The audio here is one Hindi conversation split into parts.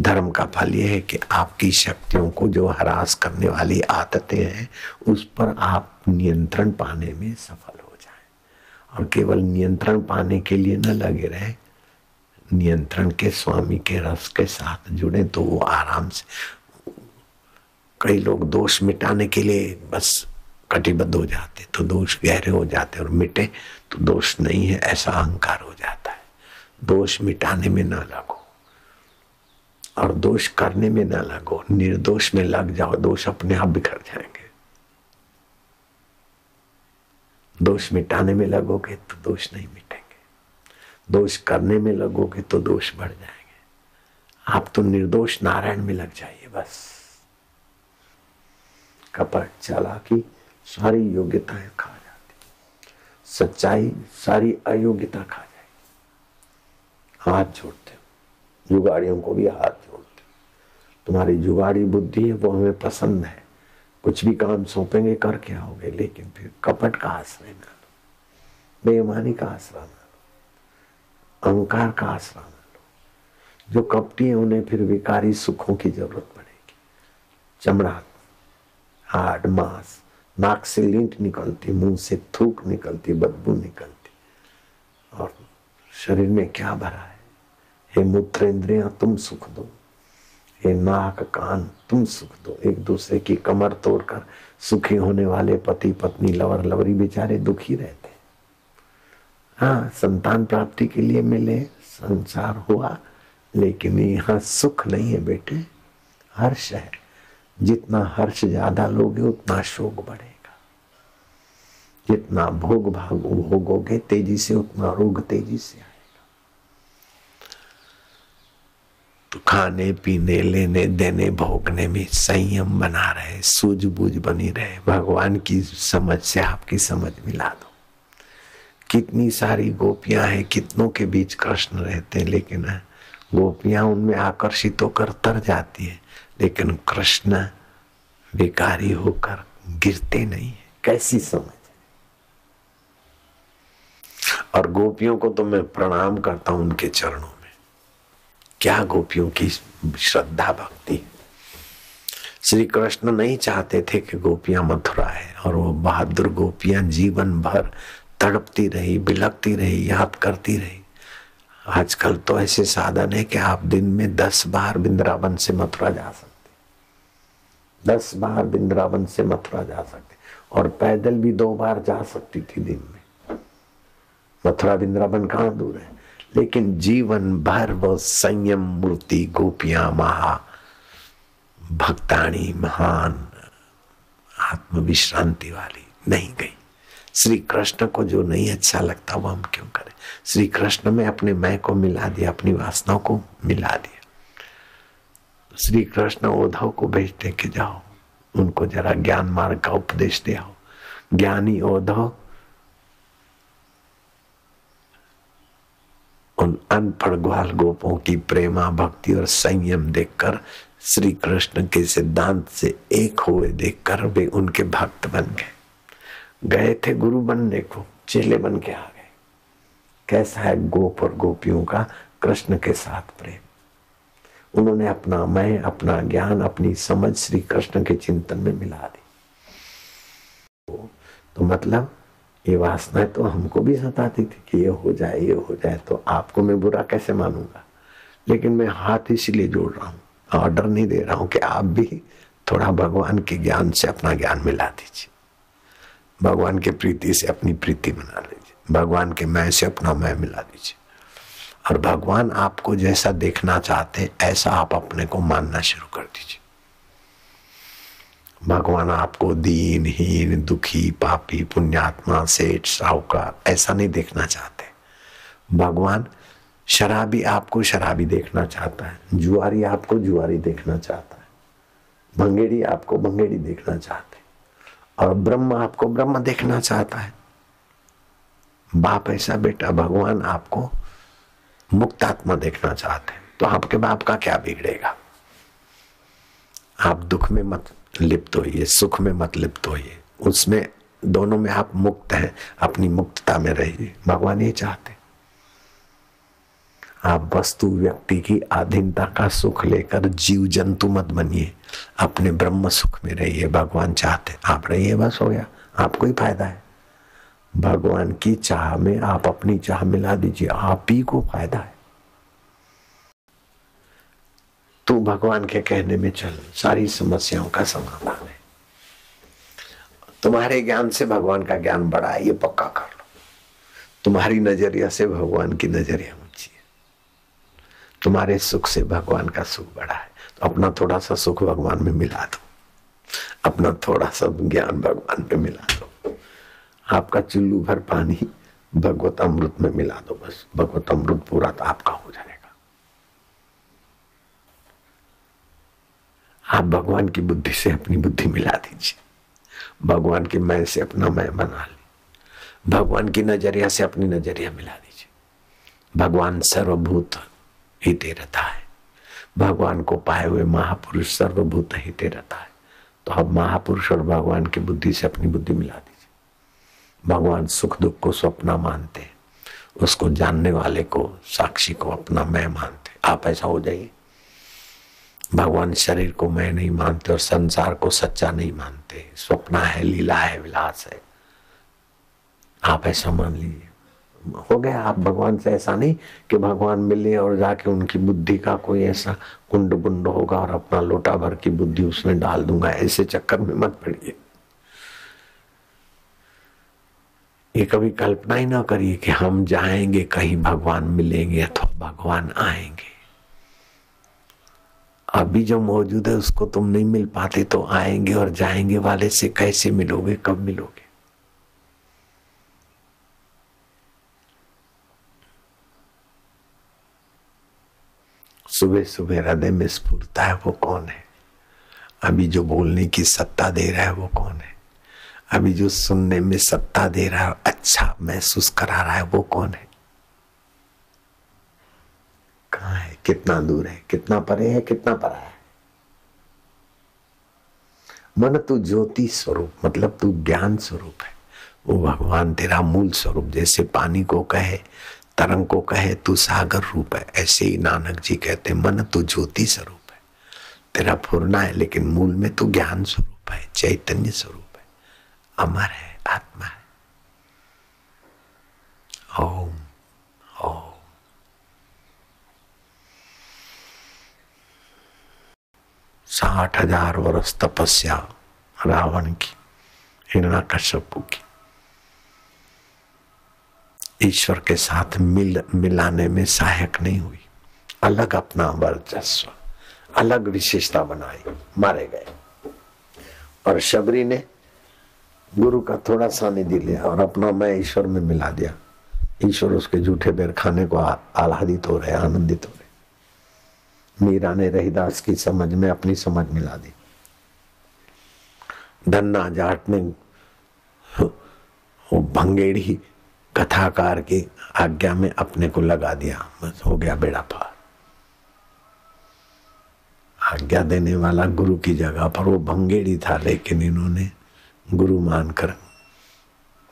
धर्म का फल यह है कि आपकी शक्तियों को जो हरास करने वाली आदतें हैं, उस पर आप नियंत्रण पाने में सफल हो जाए। और केवल नियंत्रण पाने के लिए न लगे रहे, नियंत्रण के स्वामी के रस के साथ जुड़े तो वो आराम से। कई लोग दोष मिटाने के लिए बस कटिबद्ध हो जाते तो दोष गहरे हो जाते और मिटे तो दोष नहीं है, ऐसा अहंकार हो जाता है। दोष मिटाने में ना लगो। और दोष करने में ना लगो, निर्दोष में लग जाओ, दोष अपने आप बिखर जाएँगे। दोष मिटाने में लगोगे तो दोष नहीं मिटेंगे। दोष करने में लगोगे तो दोष बढ़ जाएँगे। आप तो निर्दोष नारायण में लग जाइए बस। कपट चालाकी, सारी योग्यताएँ खा जाती। सच्चाई, सारी अयोग्यता खा जाएगी। हाथ जोड़ते जुगाड़ियों को भी हाथ जोड़ते तुम्हारी जुगाड़ी बुद्धि है, वो हमें पसंद है। कुछ भी काम सौंपेंगे करके आओगे लेकिन फिर कपट का आश्रय ना लो। बेईमानी का आश्रय ना लो। अहंकार का आश्रय ना लो। जो कपटी है, उन्हें फिर विकारी सुखों की ज़रूरत पड़ेगी। चमड़ा हाड, मांस, नाक से लींट निकलती, मुँह से थूक निकलती, बदबू निकलती। और शरीर में क्या भरा है? हे मूत्र इंद्रिया, तुम सुख दो। हे नाक कान, तुम सुख दो। एक दूसरे की कमर तोड़कर सुखी होने वाले पति, पत्नी लवर लवरी बेचारे दुखी रहते हाँ संतान प्राप्ति के लिए मिले, संसार हुआ, लेकिन यहाँ सुख नहीं है बेटे। हर्ष है। जितना हर्ष ज़्यादा लोगे, उतना शोक बढ़ेगा। जितना भोग भाग, भोगोगे, तेज़ी से, उतना रोग तेज़ी से आएगा। खाने, पीने, लेने, देने, भोगने में संयम बना रहे, सूझबूझ बनी रहे। भगवान की समझ से आपकी समझ मिला दो। कितनी सारी गोपियाँ हैं, कितनों के बीच कृष्ण रहते हैं, लेकिन गोपियाँ उनमें आकर्षित होकर तर जाती है। लेकिन कृष्ण बेकारी होकर गिरते नहीं है। कैसी समझ और गोपियों को तो मैं प्रणाम करता हूँ उनके चरणों क्या गोपियों की श्रद्धा, भक्ति? श्री कृष्ण नहीं चाहते थे कि गोपियाँ मथुरा है और वो बहादुर गोपियाँ जीवन भर तड़पती रही बिलकती रही याद करती रही। आजकल तो ऐसे साधन है कि आप दिन में दस बार बिंद्रावन से मथुरा जा सकते दस बार बिंद्रावन से मथुरा जा सकते और पैदल भी दो बार जा सकती थी दिन में। मथुरा बिंद्रावन कहाँ दूर है? लेकिन जीवन भर वो संयम मूर्ति गोपियाँ महा भक्ताणी महान आत्मविश्रांति वाली नहीं गई। श्री कृष्ण को जो नहीं अच्छा लगता, वो हम क्यों करें? श्री कृष्ण में अपने मैं को मिला दिया, अपनी वासनाओं को मिला दिया। श्री कृष्ण उद्धव को भेजते कि जाओ, उनको जरा ज्ञान मार्ग का उपदेश दिया आओ ज्ञानी उद्धव अनपढ़ ग्वाल गोपों की प्रेमा भक्ति और संयम देखकर श्री कृष्ण के सिद्धांत से एक हुए देखकर वे उनके भक्त बन गए। गए थे गुरु बनने को, चेले बन के आ गए। कैसा है गोप और गोपियों का कृष्ण के साथ प्रेम? उन्होंने अपना मैं अपना ज्ञान, अपनी समझ श्री कृष्ण के चिंतन में मिला दी। तो मतलब ये वासना तो हमको भी सताती थी कि ये हो जाए, ये हो जाए तो आपको मैं बुरा कैसे मानूँगा? लेकिन मैं हाथ इसलिए जोड़ रहा हूँ, ऑर्डर नहीं दे रहा हूँ कि आप भी थोड़ा भगवान के ज्ञान से अपना ज्ञान मिला दीजिए। भगवान के प्रीति से अपनी प्रीति बना लीजिए। भगवान के मैं से अपना मैं मिला दीजिए। और भगवान आपको जैसा देखना चाहते हैं ऐसा आप अपने को मानना शुरू कर दीजिए। भगवान आपको दीन हीन दुखी, पापी, पुण्यात्मा, सेठ, साहूकार, ऐसा नहीं देखना चाहते। भगवान शराबी आपको शराबी देखना चाहता है, जुआरी आपको जुआरी देखना चाहता है, भंगेड़ी आपको भंगेड़ी देखना चाहते और ब्रह्म आपको ब्रह्म देखना चाहता है। बाप ऐसा बेटा, भगवान आपको मुक्त आत्मा देखना चाहते हैं तो आपके बाप का क्या बिगड़ेगा? आप दुख में मत लिप्त होइए, सुख में मत लिप्त होइए। उसमें दोनों में आप मुक्त हैं, अपनी मुक्तता में रहिए। भगवान ये चाहते आप वस्तु व्यक्ति की आधीनता का सुख लेकर जीव जंतु मत बनिए। अपने ब्रह्म सुख में रहिए, भगवान चाहते आप रहिए बस, हो गया। आपको ही फ़ायदा है। भगवान की चाह में आप अपनी चाह मिला दीजिए। आप ही को फ़ायदा है। तू भगवान के कहने में चल। सारी समस्याओं का समाधान है। तुम्हारे ज्ञान से भगवान का ज्ञान बड़ा है, ये पक्का कर लो। तुम्हारी नज़रिया से भगवान की नज़रिया ऊँची है। तुम्हारे सुख से भगवान का सुख बड़ा है। तो अपना थोड़ा सा सुख भगवान में मिला दो। अपना थोड़ा सा ज्ञान भगवान में मिला दो। आपका चुल्लू भर पानी भगवत अमृत में मिला दो बस। भगवत अमृत पूरा तो आपका हो जाएगा। आप भगवान की बुद्धि से अपनी बुद्धि मिला दीजिए। भगवान की मैं से अपना मैं बना ली। भगवान की नज़रिया से अपनी नज़रिया मिला दीजिए। भगवान सर्वभूत हिते रहता है भगवान को पाए हुए महापुरुष सर्वभूत हिते रहता है तो अब महापुरुष और भगवान की बुद्धि से अपनी बुद्धि मिला दीजिए। भगवान सुख दुख को स्वप्ना मानते उसको जानने वाले को, साक्षी को अपना मैं मानते आप ऐसा हो जाइए। भगवान शरीर को मैं नहीं मानते और संसार को सच्चा नहीं मानते। स्वप्न है, लीला है, विलास है। आप ऐसा मान लीजिए। हो गया, आप भगवान से ऐसा नहीं कि भगवान मिले और जाके उनकी बुद्धि का कोई ऐसा कुंड बुंड होगा और अपना लोटा भर की बुद्धि उसमें डाल दूँगा। ऐसे चक्कर में मत पड़िए। ये कभी कल्पना ही ना करिए कि हम जाएँगे, कहीं भगवान मिलेंगे अथवा भगवान आएँगे। अभी जो मौजूद है, उसको तुम नहीं मिल पाते तो आएँगे और जाएँगे। वाले से कैसे मिलोगे, कब मिलोगे? सुबह सुबह हृदय में स्फूर्ता है, वो कौन है? अभी जो बोलने की सत्ता दे रहा है, वो कौन है? अभी जो सुनने में सत्ता दे रहा है अच्छा महसूस करा रहा है, वो कौन है? कहा है? कितना दूर है, कितना परे है, कितना परा है। मन तू ज्योति स्वरूप मतलब तू ज्ञान स्वरूप है। वो भगवान, तेरा मूल स्वरूप, जैसे पानी को कहे, तरंग को कहे, तू सागर रूप है। ऐसे ही नानक जी कहते मन तू ज्योति स्वरूप है। तेरा फुरना है, लेकिन मूल में तू ज्ञान स्वरूप है, चैतन्य स्वरूप है। अमर है, आत्मा है। ओम। साठ हज़ार वर्ष तपस्या रावण की हिरणा कश्यपु की। ईश्वर के साथ मिल, मिलाने में सहायक नहीं हुई। अलग अपना वर्चस्व, अलग विशेषता बनाई, मारे गए। और शबरी ने गुरु का थोड़ा सा निधि लिया और अपना मैं ईश्वर में मिला दिया। ईश्वर उसके झूठे बेर खाने को आह्लादित हो रहे आनंदित हो। मीरा ने रहीदास की समझ में अपनी समझ मिला दी। धन्ना जाट ने वो भंगेड़ी कथाकार की आज्ञा में अपने को लगा दिया। बस हो गया बेड़ा पार। आज्ञा देने वाला गुरु की जगह पर वो भंगेड़ी था, लेकिन इन्होंने गुरु मानकर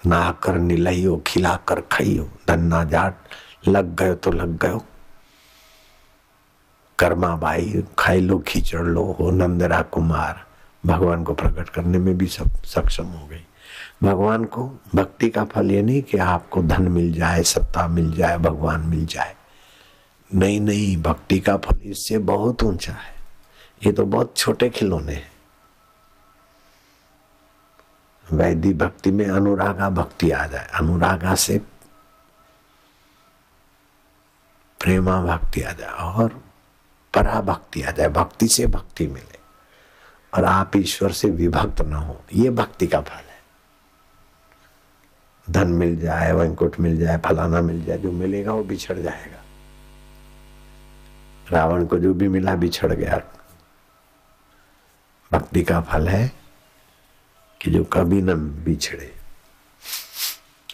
नाकर निलइयो खिलाकर खइयो धन्ना जाट, लग गयो तो लग गयो। कर्मा भाई, खाई लो, खींचड़ लो, हो नंदरा कुमार। भगवान को प्रकट करने में भी सब सक्षम हो गई। भगवान को भक्ति का फल ये नहीं कि आपको धन मिल जाए, सत्ता मिल जाए, भगवान मिल जाए। नहीं नहीं भक्ति का फल इससे बहुत ऊँचा है। ये तो बहुत छोटे खिलौने हैं। वैदी भक्ति में अनुरागा भक्ति आ जाए। अनुरागा से प्रेमा भक्ति आ जाए। और परा भक्ति, आ जाए भक्ति से भक्ति मिले। और आप ईश्वर से विभक्त न हो, ये भक्ति का फल है। धन मिल जाए वैंकुट मिल जाए, फलाना मिल जाए, जो मिलेगा वो बिछड़ जाएगा। रावण को जो भी मिला बिछड़ गया। भक्ति का फल है कि जो कभी न बिछड़े,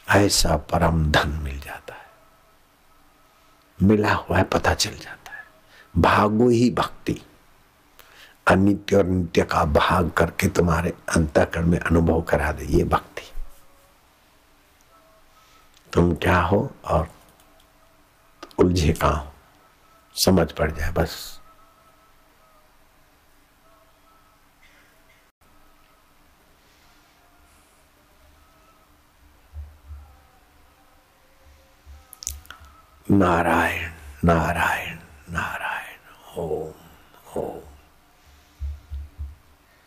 ऐसा परम धन मिल जाता है। मिला हुआ है, पता चल जाता भागो ही भक्ति। अनित्य और नित्य का भाग करके तुम्हारे अंतकरण में अनुभव करा दे ये भक्ति। तुम क्या हो और उलझे कहा हो? समझ पड़ जाए बस। नारायण नारायण। ओम ओम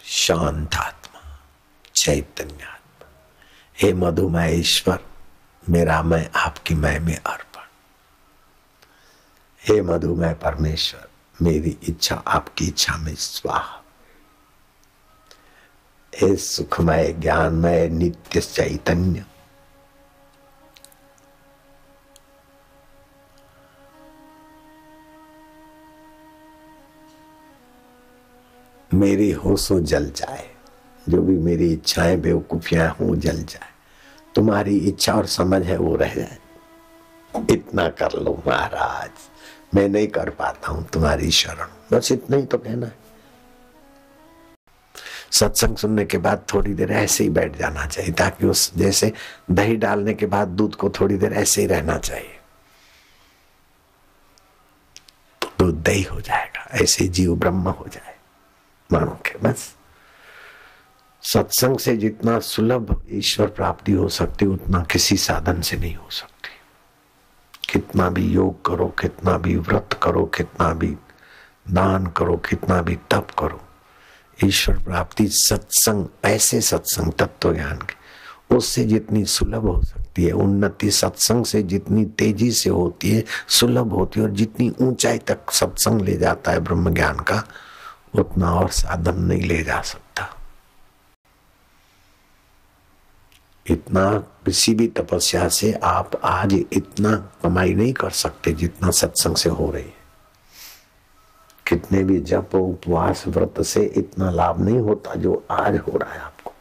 शांतात्मा, चैतन्यात्मा। हे मधुमय ईश्वर मेरा मैं आपकी मैं में अर्पण। हे मधुमय परमेश्वर, मेरी इच्छा, आपकी इच्छा में स्वाहा। हे सुखमय, ज्ञानमय, नित्य चैतन्य मेरी होशो जल जाए। जो भी मेरी इच्छाएँ, बेवकूफियाँ हो, जल जाए। तुम्हारी इच्छा और समझ है, वो रह जाए। इतना कर लो महाराज। मैं नहीं कर पाता हूँ तुम्हारी शरण। बस इतना ही तो कहना है। सत्संग सुनने के बाद थोड़ी देर ऐसे ही बैठ जाना चाहिए, ताकि उस जैसे दही डालने के बाद दूध को थोड़ी देर ऐसे ही रहना चाहिए। तो दूध दही हो जाएगा, ऐसे जीव ब्रह्म हो जाए मानो के बस। सत्संग से जितना सुलभ ईश्वर प्राप्ति हो सकती, उतना किसी साधन से नहीं हो सकती। कितना भी योग करो, कितना भी व्रत करो, कितना भी दान करो, कितना भी तप करो, ईश्वर प्राप्ति, सत्संग, ऐसे सत्संग तत्व ज्ञान के, उससे जितनी सुलभ हो सकती है, उन्नति सत्संग से जितनी तेज़ी से होती है, सुलभ होती है और जितनी ऊंचाई तक सत्संग ले जाता है ब्रह्म ज्ञान का उतना और साधन नहीं ले जा सकता। इतना किसी भी तपस्या से आप आज इतना कमाई नहीं कर सकते जितना सत्संग से हो रही है। कितने भी जप, उपवास, व्रत से इतना लाभ नहीं होता जो आज हो रहा है आपको।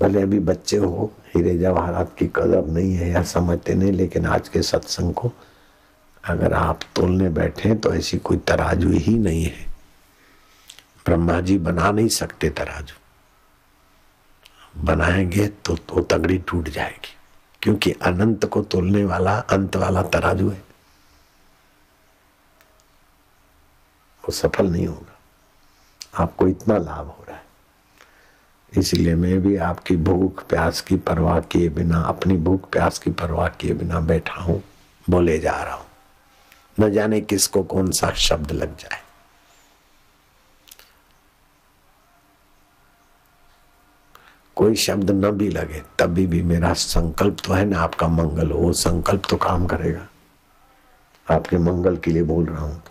भले अभी बच्चे हो, हीरे जवाहरात की कदर नहीं है या समझते नहीं, लेकिन आज के सत्संग को अगर आप तोलने बैठे तो ऐसी कोई तराजू ही नहीं है। ब्रह्मा जी बना नहीं सकते तराजू। बनाएँगे तो तो तगड़ी टूट जाएगी, क्योंकि अनंत को तोलने वाला, अंत वाला तराजू है। वो सफल नहीं होगा। आपको इतना लाभ हो रहा है। इसलिए मैं भी आपकी भूख प्यास की परवाह किए बिना, अपनी भूख प्यास की परवाह किए बिना बैठा हूँ, बोले जा रहा हूँ। न जाने किसको कौन सा शब्द लग जाए। कोई शब्द न भी लगे, तभी भी मेरा संकल्प तो है ना आपका मंगल हो संकल्प तो काम करेगा। आपके मंगल के लिए बोल रहा हूँ।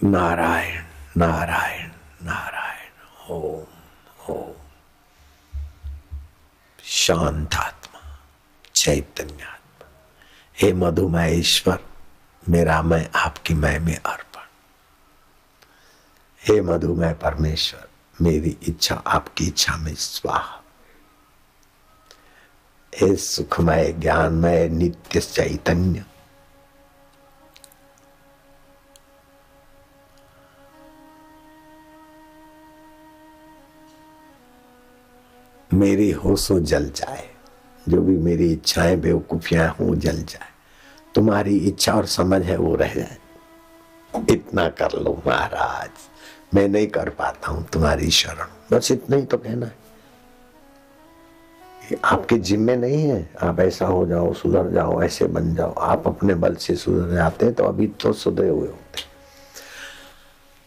नारायण नारायण नारायण। ओम ओम चैतन्यात्मा। हे मधुमय ईश्वर मेरा मैं आपकी मैं में अर्पण। हे मधुमय परमेश्वर, मेरी इच्छा आपकी इच्छा में स्वाहा। हे सुखमय, ज्ञानमय, नित्य चैतन्य मेरी होशो जल जाए। जो भी मेरी इच्छाएँ, बेवकूफियाँ हो, जल जाए। तुम्हारी इच्छा और समझ है, वो रह जाए। इतना कर लो महाराज। मैं नहीं कर पाता हूँ तुम्हारी शरण। बस इतना ही तो कहना है। आपके जिम्मे नहीं है। आप ऐसा हो जाओ, सुधर जाओ, ऐसे बन जाओ। आप अपने बल से सुधर जाते हैं तो अभी तो सुधरे हुए होते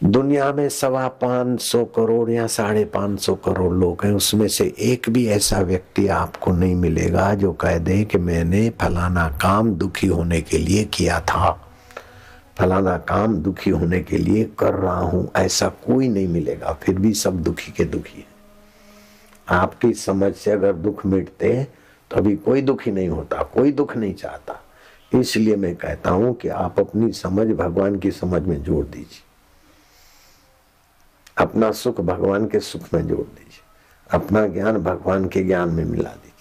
दुनिया में सवा पाँच सौ करोड़ या साढ़े पाँच सौ करोड़ लोग हैं, उसमें से एक भी ऐसा व्यक्ति आपको नहीं मिलेगा जो कह दे कि मैंने फलाना काम दुखी होने के लिए किया था। फलाना काम दुखी होने के लिए कर रहा हूँ, ऐसा कोई नहीं मिलेगा, फिर भी सब दुखी के दुखी है। आपकी समझ से अगर दुख मिटते तो अभी कोई दुखी नहीं होता, कोई दुख नहीं चाहता। इसलिए मैं कहता हूँ कि आप अपनी समझ भगवान की समझ में जोड़ दीजिए। अपना सुख भगवान के सुख में जोड़ दीजिए। अपना ज्ञान भगवान के ज्ञान में मिला दीजिए।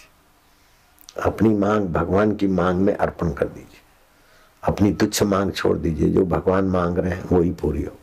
अपनी मांग भगवान की मांग में अर्पण कर दीजिए। अपनी तुच्छ मांग छोड़ दीजिए, जो भगवान मांग रहे हैं वही पूरी हो।